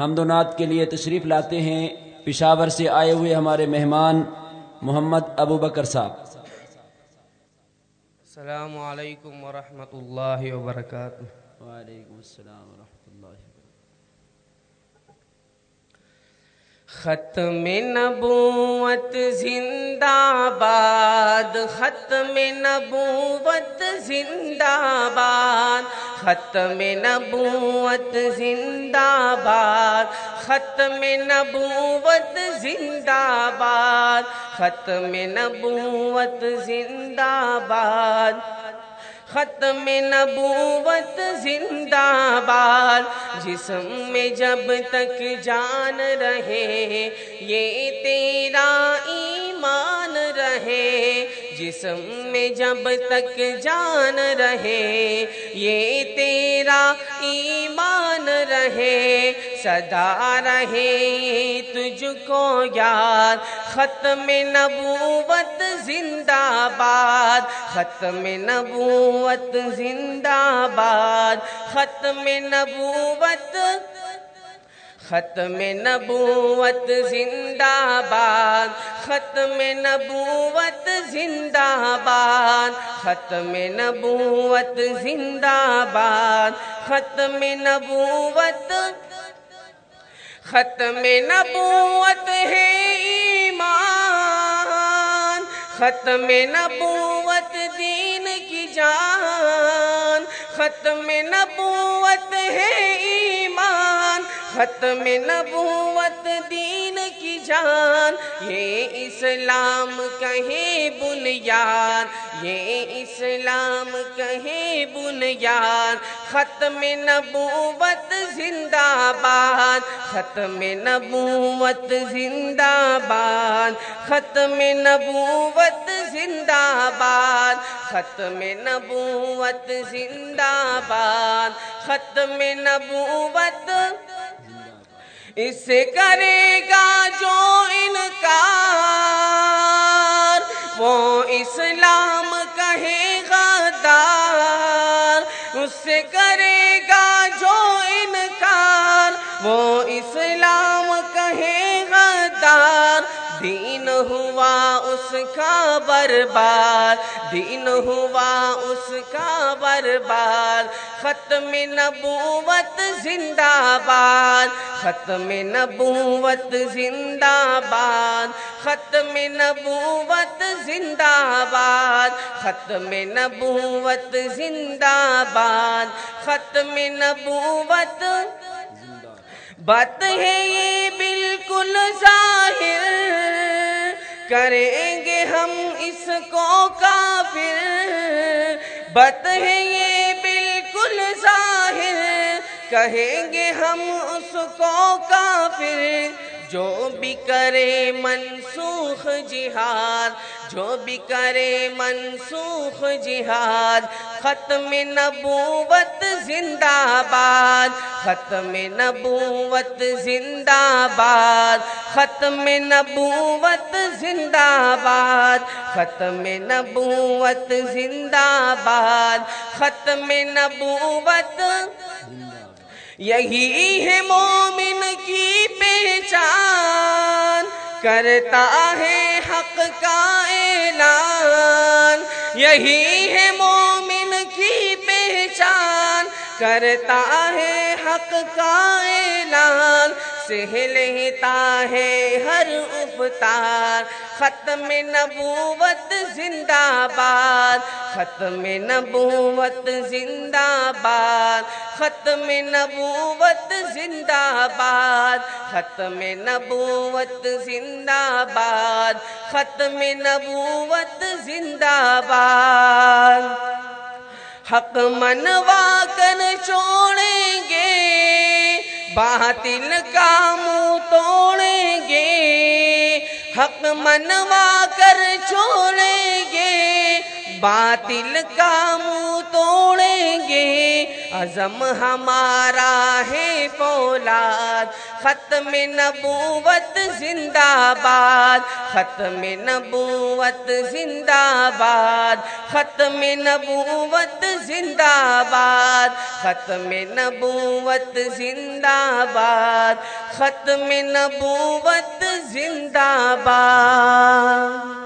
حمد و نعت کے لیے تشریف لاتے ہیں۔ پشاور سے آئے ہوئے ہمارے مہمان محمد ابو بکر صاحب۔ السلام علیکم ورحمۃ اللہ وبرکاتہ۔ وعلیکم السلام ورحمۃ اللہ ختم نبوت زندہ باد ختم نبوت زندہ باد۔ ختم نبوت زندہ باد ختم نبوت زندہ باد ختم نبوت زندہ باد ختم نبوت زندہ باد۔ جسم میں جب تک جان رہے، یہ جسم میں جب تک جان رہے، یہ تیرا ایمان رہے، صدا رہے تجھ کو یاد ختم نبوت زندہ باد، ختم نبوت زندہ باد۔ ختم نبوت ختم نبوت زندہ باد ختم نبوت زندہ باد ختم نبوت زندہ باد ختم نبوت ختم نبوت ہے ایمان ختم نبوت دین کی جان ختم نبوت ہے ایمان۔ ختم نبوت دین کی جان، یہ اسلام کہیں بنیاد، یہ اسلام کہیں بنیاد۔ ختم نبوت زندہ باد ختم نبوت زندہ باد۔ ختم نبوت زندہ باد ختم نبوت زندہ باد۔ ختم نبوت اس کرے گا جو انکار وہ اسلام کہے غدار۔ اس سے کرے دین ہوا اس کا برباد، دین ہوا اس کا برباد۔ ختم نبوت زندہ باد، ختم نبوت زندہ باد۔ ختم نبوت زندہ باد، ختم نبوت زندہ باد۔ ختم نبوت بات ہے یہ بالکل ظاہر کریں گے ہم اس کو کافر؟ بات ہے یہ بالکل ظاہر۔ کہیں گے ہم اس کو کافر؟ جو بھی کرے منسوخ جہاد، جو بھی کرے منسوخ جہاد، ختم نبوت زندہ باد ختم نبوت زندہ باد ختم نبوت زندہ باد ختم نبوت زندہ باد ختم نبوت یہی ہے مومن کی پہچان، کرتا ہے حق کا اعلان۔ یہی ہے مومن کرتا ہے حق کا اعلان سہ لیتا ہے ہر افطار۔ ختم نبوت زندہ باد، ختم نبوت زندہ باد۔ ختم نبوت زندہ باد، ختم نبوت زندہ باد۔ ختم نبوت زندہ باد۔ حق منوا کر چھوڑیں گے، باطل کا منہ توڑیں گے۔ حق منوا کر چھوڑیں گے باطل کا منہ توڑیں گے۔ عزم ہمارا ہے فولاد۔ ختم نبوت زندہ باد۔ ختم نبوت زندہ باد۔ ختم نبوت زندہ باد۔ ختم نبوت زندہ باد۔ ختم نبوت زندہ باد۔